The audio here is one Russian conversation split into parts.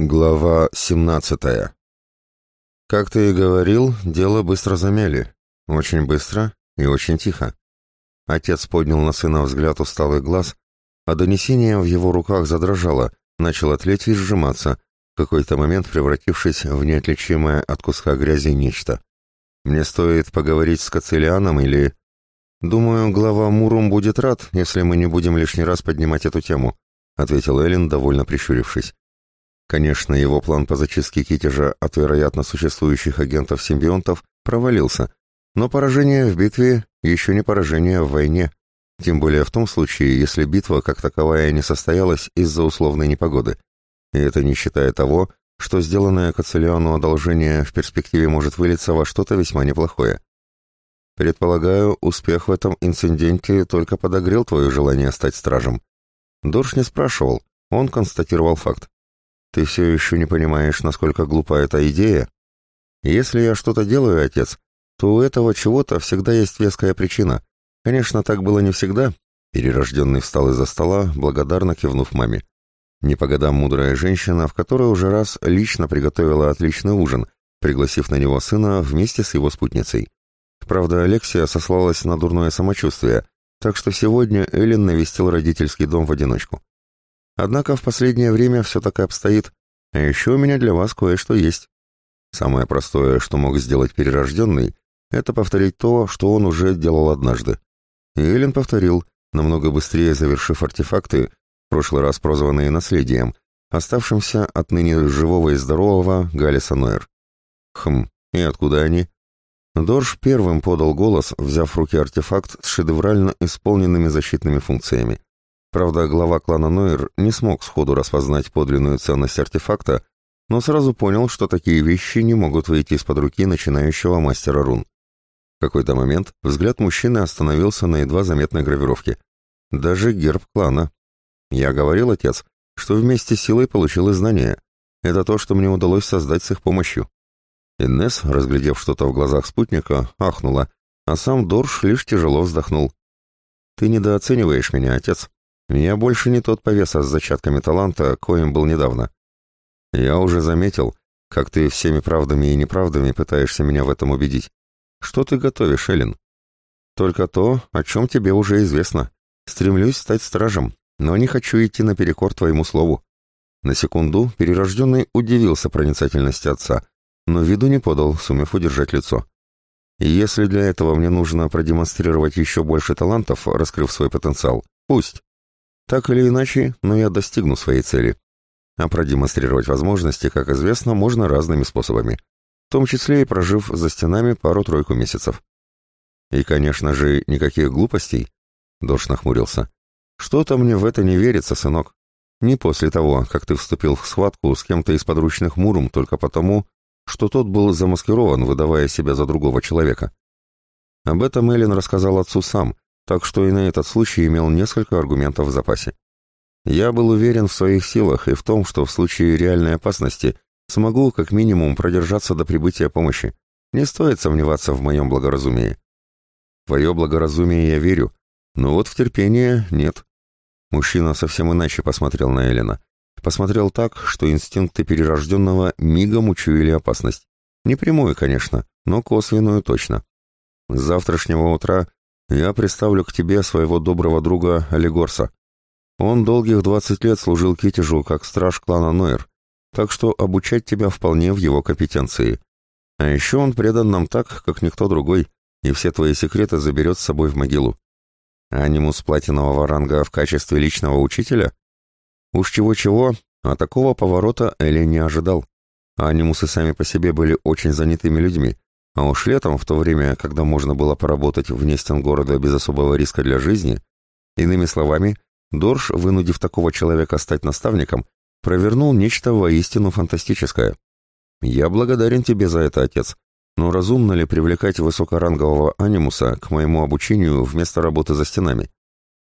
Глава 17 Как ты и говорил, дело быстро замяли. Очень быстро и очень тихо. Отец поднял на сына взгляд усталый глаз, а донесение в его руках задрожало, начало тлеть и сжиматься, в какой-то момент превратившись в неотличимое от куска грязи нечто. Мне стоит поговорить с Кацелианом или... Думаю, глава Мурум будет рад, если мы не будем лишний раз поднимать эту тему, ответил Эллен, довольно прищурившись. Конечно, его план по зачистке Китежа от вероятно существующих агентов-симбионтов провалился, но поражение в битве еще не поражение в войне, тем более в том случае, если битва как таковая не состоялась из-за условной непогоды. И это не считая того, что сделанное Кацелиану одолжение в перспективе может вылиться во что-то весьма неплохое. Предполагаю, успех в этом инциденте только подогрел твое желание стать стражем. Дорш не спрашивал, он констатировал факт. Ты все еще не понимаешь, насколько глупа эта идея? Если я что-то делаю, отец, то у этого чего-то всегда есть веская причина. Конечно, так было не всегда. Перерожденный встал из-за стола, благодарно кивнув маме. Не по годам мудрая женщина, в которой уже раз лично приготовила отличный ужин, пригласив на него сына вместе с его спутницей. Правда, Алексия сослалась на дурное самочувствие, так что сегодня Эллен навестил родительский дом в одиночку. Однако в последнее время все так и обстоит. А еще у меня для вас кое-что есть. Самое простое, что мог сделать перерожденный, это повторить то, что он уже делал однажды. И Эллен повторил, намного быстрее завершив артефакты, в прошлый раз прозванные наследием, оставшимся отныне живого и здорового Галиса Нойер. Хм, и откуда они? Дорж первым подал голос, взяв в руки артефакт с шедеврально исполненными защитными функциями. Правда, глава клана Нойер не смог сходу распознать подлинную ценность артефакта, но сразу понял, что такие вещи не могут выйти из-под руки начинающего мастера рун. В какой-то момент взгляд мужчины остановился на едва заметной гравировке. Даже герб клана. Я говорил, отец, что вместе с силой получил и знания. Это то, что мне удалось создать с их помощью. Иннес, разглядев что-то в глазах спутника, ахнула, а сам Дорш лишь тяжело вздохнул. «Ты недооцениваешь меня, отец. Я больше не тот повеса с зачатками таланта, коим был недавно. Я уже заметил, как ты всеми правдами и неправдами пытаешься меня в этом убедить. Что ты готовишь, Эллен? Только то, о чем тебе уже известно. Стремлюсь стать стражем, но не хочу идти наперекор твоему слову. На секунду перерожденный удивился проницательности отца, но виду не подал, сумев удержать лицо. И если для этого мне нужно продемонстрировать еще больше талантов, раскрыв свой потенциал, пусть. Так или иначе, но я достигну своей цели. А продемонстрировать возможности, как известно, можно разными способами, в том числе и прожив за стенами пару-тройку месяцев. И, конечно же, никаких глупостей, Дош нахмурился. Что-то мне в это не верится, сынок. Не после того, как ты вступил в схватку с кем-то из подручных Мурум только потому, что тот был замаскирован, выдавая себя за другого человека. Об этом Эллен рассказал отцу сам, так что и на этот случай имел несколько аргументов в запасе. Я был уверен в своих силах и в том, что в случае реальной опасности смогу как минимум продержаться до прибытия помощи. Не стоит сомневаться в моем благоразумии. Твое благоразумие я верю, но вот в терпение нет. Мужчина совсем иначе посмотрел на Элена. Посмотрел так, что инстинкты перерожденного мигом учуяли опасность. Не прямую, конечно, но косвенную точно. С завтрашнего утра я представлю к тебе своего доброго друга Олегорса. Он долгих двадцать лет служил Китежу как страж клана Нойер, так что обучать тебя вполне в его компетенции. А еще он предан нам так, как никто другой, и все твои секреты заберет с собой в могилу. Анимус платинового ранга в качестве личного учителя? Уж чего-чего, а такого поворота Элли не ожидал. Анимусы сами по себе были очень занятыми людьми, а уж летом, в то время, когда можно было поработать вне стен города без особого риска для жизни, иными словами, Дорж, вынудив такого человека стать наставником, провернул нечто воистину фантастическое. Я благодарен тебе за это, отец, но разумно ли привлекать высокорангового анимуса к моему обучению вместо работы за стенами?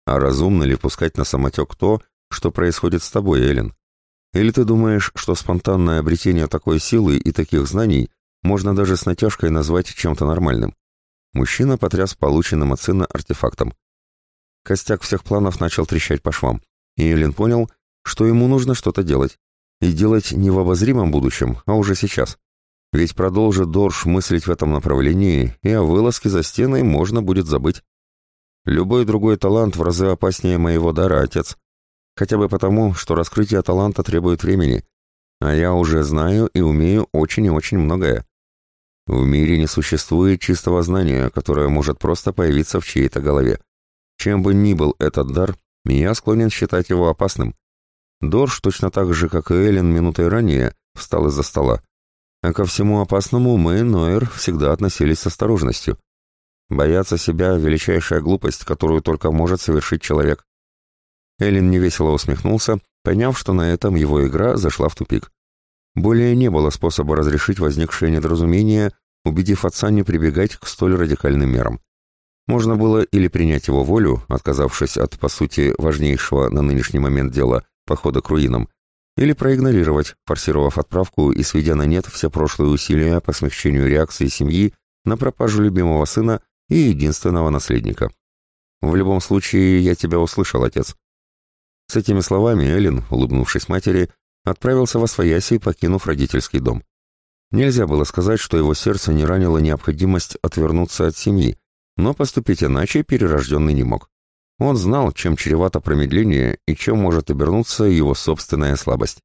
А разумно ли пускать на самотек то, что происходит с тобой, Эллен? Или ты думаешь, что спонтанное обретение такой силы и таких знаний можно даже с натяжкой назвать чем-то нормальным. Мужчина потряс полученным от сына артефактом. Костяк всех планов начал трещать по швам, и Эллен понял, что ему нужно что-то делать. И делать не в обозримом будущем, а уже сейчас. Ведь продолжит Дорж мыслить в этом направлении, и о вылазке за стеной можно будет забыть. Любой другой талант в разы опаснее моего дара, отец. Хотя бы потому, что раскрытие таланта требует времени. А я уже знаю и умею очень и очень многое. В мире не существует чистого знания, которое может просто появиться в чьей-то голове. Чем бы ни был этот дар, я склонен считать его опасным. Дорж, точно так же, как и Эллен минутой ранее, встал из-за стола. А ко всему опасному мы, Нойер, всегда относились с осторожностью. Бояться себя — величайшая глупость, которую только может совершить человек. Эллен невесело усмехнулся, поняв, что на этом его игра зашла в тупик. Более не было способа разрешить возникшее недоразумение, убедив отца не прибегать к столь радикальным мерам. Можно было или принять его волю, отказавшись от, по сути, важнейшего на нынешний момент дела похода к руинам, или проигнорировать, форсировав отправку и сведя на нет все прошлые усилия по смягчению реакции семьи на пропажу любимого сына и единственного наследника. В любом случае, я тебя услышал, отец. С этими словами Эллен, улыбнувшись матери, отправился во свояси, покинув родительский дом. Нельзя было сказать, что его сердце не ранило необходимость отвернуться от семьи, но поступить иначе перерожденный не мог. Он знал, чем чревато промедление и чем может обернуться его собственная слабость.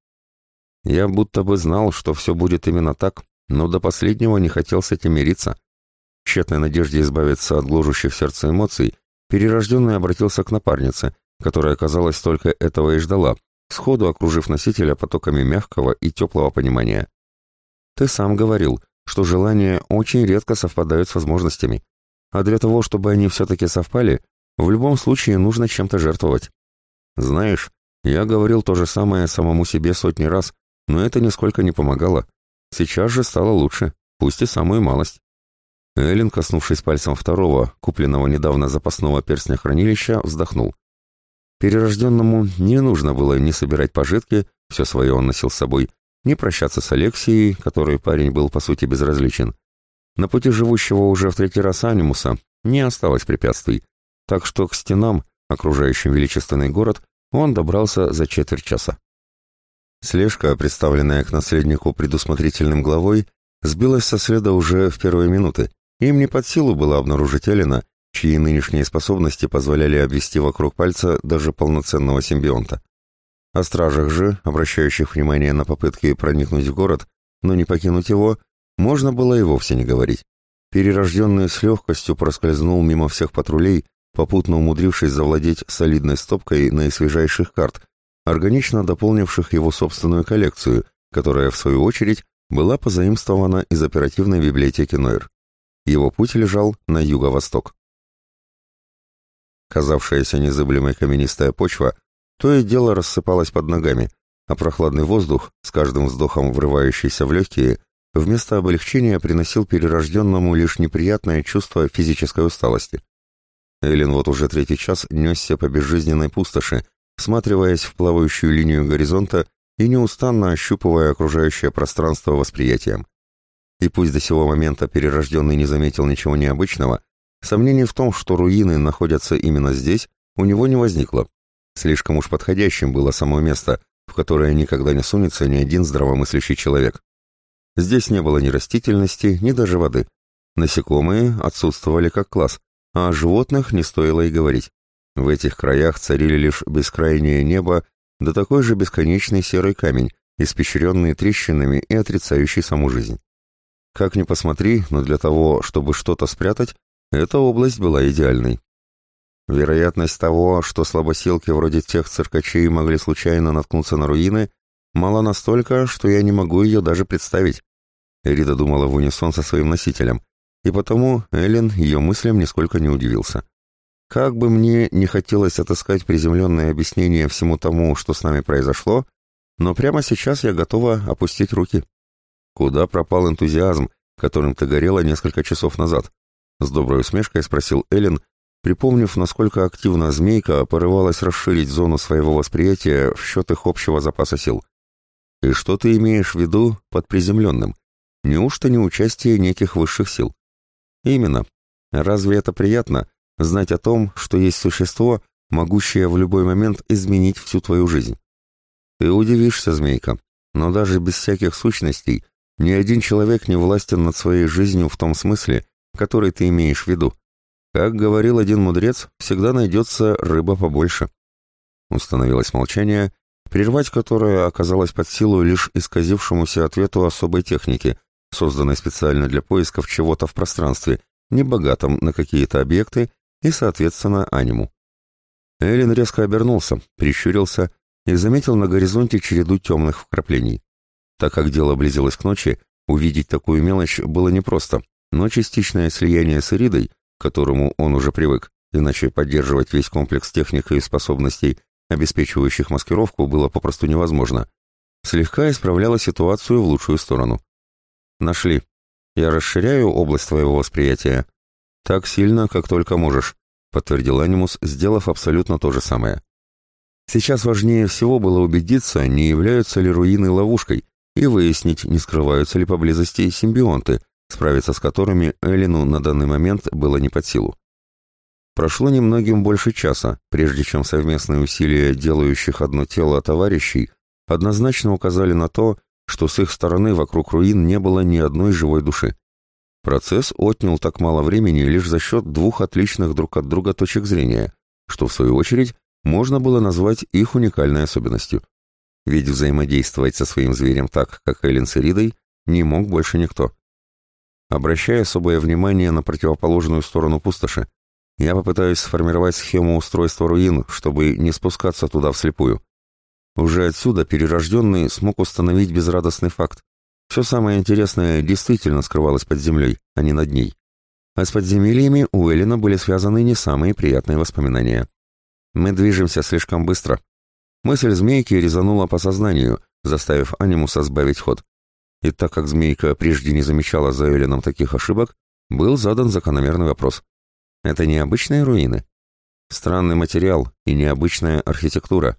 Я будто бы знал, что все будет именно так, но до последнего не хотел с этим мириться. В тщетной надежде избавиться от гложущих сердце эмоций, перерожденный обратился к напарнице, которая, казалось, только этого и ждала, сходу окружив носителя потоками мягкого и теплого понимания. «Ты сам говорил, что желания очень редко совпадают с возможностями, а для того, чтобы они все-таки совпали, в любом случае нужно чем-то жертвовать. Знаешь, я говорил то же самое самому себе сотни раз, но это нисколько не помогало. Сейчас же стало лучше, пусть и самую малость. Эллен, коснувшись пальцем второго, купленного недавно запасного перстня хранилища, вздохнул. Перерожденному не нужно было ни собирать пожитки, все свое он носил с собой, ни прощаться с Алексией, которой парень был по сути безразличен. На пути живущего уже в третий раз анимуса не осталось препятствий, так что к стенам, окружающим величественный город, он добрался за четверть часа. Слежка, представленная к наследнику предусмотрительным главой, сбилась со следа уже в первые минуты. Им не под силу было обнаружить Эллина, чьи нынешние способности позволяли обвести вокруг пальца даже полноценного симбионта. О стражах же, обращающих внимание на попытки проникнуть в город, но не покинуть его, можно было и вовсе не говорить. Перерожденный с легкостью проскользнул мимо всех патрулей, попутно умудрившись завладеть солидной стопкой наисвежайших карт, органично дополнивших его собственную коллекцию, которая, в свою очередь, была позаимствована из оперативной библиотеки Нойр. Его путь лежал на юго-восток. Казавшаяся незыблемой каменистая почва то и дело рассыпалась под ногами, а прохладный воздух, с каждым вздохом врывающийся в легкие, вместо облегчения приносил перерожденному лишь неприятное чувство физической усталости. Эллен вот уже третий час несся по безжизненной пустоши, всматриваясь в плавающую линию горизонта и неустанно ощупывая окружающее пространство восприятием. И пусть до сего момента перерожденный не заметил ничего необычного, сомнений в том, что руины находятся именно здесь, у него не возникло. Слишком уж подходящим было само место, в которое никогда не сунется ни один здравомыслящий человек. Здесь не было ни растительности, ни даже воды. Насекомые отсутствовали как класс, а о животных не стоило и говорить. В этих краях царили лишь бескрайнее небо да такой же бесконечный серый камень, испещренный трещинами и отрицающий саму жизнь. Как ни посмотри, но для того, чтобы что-то спрятать, эта область была идеальной. Вероятность того, что слабосилки вроде тех циркачей могли случайно наткнуться на руины, мала настолько, что я не могу ее даже представить. Эрида думала в унисон со своим носителем, и потому Эллен ее мыслям нисколько не удивился. Как бы мне не хотелось отыскать приземленное объяснение всему тому, что с нами произошло, но прямо сейчас я готова опустить руки. Куда пропал энтузиазм, которым ты горела несколько часов назад? С доброй усмешкой спросил Эллен, припомнив, насколько активно змейка порывалась расширить зону своего восприятия в счет их общего запаса сил. И что ты имеешь в виду под приземленным? Неужто не участие неких высших сил? Именно. Разве это приятно, знать о том, что есть существо, могущее в любой момент изменить всю твою жизнь? Ты удивишься, змейка, но даже без всяких сущностей ни один человек не властен над своей жизнью в том смысле, который ты имеешь в виду. Как говорил один мудрец, всегда найдется рыба побольше. Установилось молчание, прервать которое оказалось под силу лишь исказившемуся ответу особой техники, созданной специально для поисков чего-то в пространстве, небогатом на какие-то объекты и, соответственно, аниму. Эллен резко обернулся, прищурился и заметил на горизонте череду темных вкраплений. Так как дело близилось к ночи, увидеть такую мелочь было непросто, но частичное слияние с Иридой, к которому он уже привык, иначе поддерживать весь комплекс техники и способностей, обеспечивающих маскировку, было попросту невозможно, слегка исправляло ситуацию в лучшую сторону. «Нашли. Я расширяю область твоего восприятия. Так сильно, как только можешь», — подтвердил Анимус, сделав абсолютно то же самое. Сейчас важнее всего было убедиться, не являются ли руины ловушкой, и выяснить, не скрываются ли поблизости симбионты, справиться с которыми Эллину на данный момент было не под силу. Прошло немногим больше часа, прежде чем совместные усилия делающих одно тело товарищей однозначно указали на то, что с их стороны вокруг руин не было ни одной живой души. Процесс отнял так мало времени лишь за счет двух отличных друг от друга точек зрения, что в свою очередь можно было назвать их уникальной особенностью. Ведь взаимодействовать со своим зверем так, как Эллен с Эридой, не мог больше никто. Обращая особое внимание на противоположную сторону пустоши, я попытаюсь сформировать схему устройства руин, чтобы не спускаться туда вслепую. Уже отсюда перерожденный смог установить безрадостный факт. Все самое интересное действительно скрывалось под землей, а не над ней. А с подземельями у Эллина были связаны не самые приятные воспоминания. Мы движемся слишком быстро. Мысль змейки резанула по сознанию, заставив анимуса сбавить ход. И так как змейка прежде не замечала за Элином таких ошибок, был задан закономерный вопрос. Это необычные руины? Странный материал и необычная архитектура.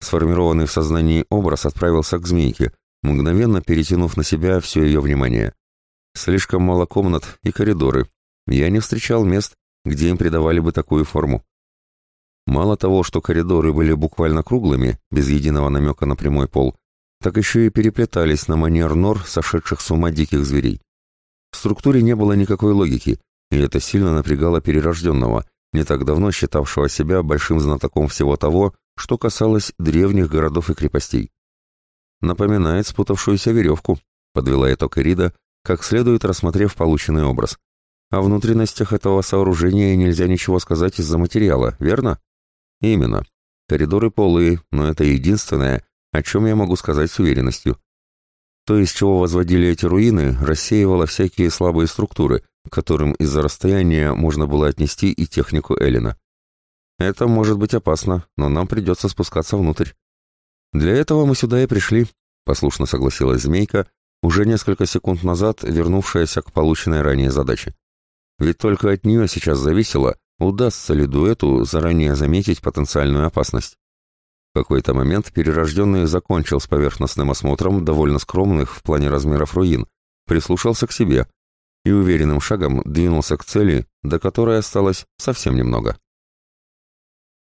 Сформированный в сознании образ отправился к змейке, мгновенно перетянув на себя все ее внимание. Слишком мало комнат и коридоры. Я не встречал мест, где им придавали бы такую форму. Мало того, что коридоры были буквально круглыми, без единого намека на прямой пол, так еще и переплетались на манер нор, сошедших с ума диких зверей. В структуре не было никакой логики, и это сильно напрягало перерожденного, не так давно считавшего себя большим знатоком всего того, что касалось древних городов и крепостей. Напоминает спутавшуюся веревку, подвела итог Эрида, как следует рассмотрев полученный образ. О внутренностях этого сооружения нельзя ничего сказать из-за материала, верно? Именно. Коридоры полые, но это единственное, о чем я могу сказать с уверенностью. То, из чего возводили эти руины, рассеивало всякие слабые структуры, к которым из-за расстояния можно было отнести и технику Эллина. Это может быть опасно, но нам придется спускаться внутрь. Для этого мы сюда и пришли, послушно согласилась Змейка, уже несколько секунд назад вернувшаяся к полученной ранее задаче. Ведь только от нее сейчас зависело, Удастся ли дуэту заранее заметить потенциальную опасность? Какой-то момент перерожденный закончил с поверхностным осмотром довольно скромных в плане размеров руин, прислушался к себе и уверенным шагом двинулся к цели, до которой осталось совсем немного.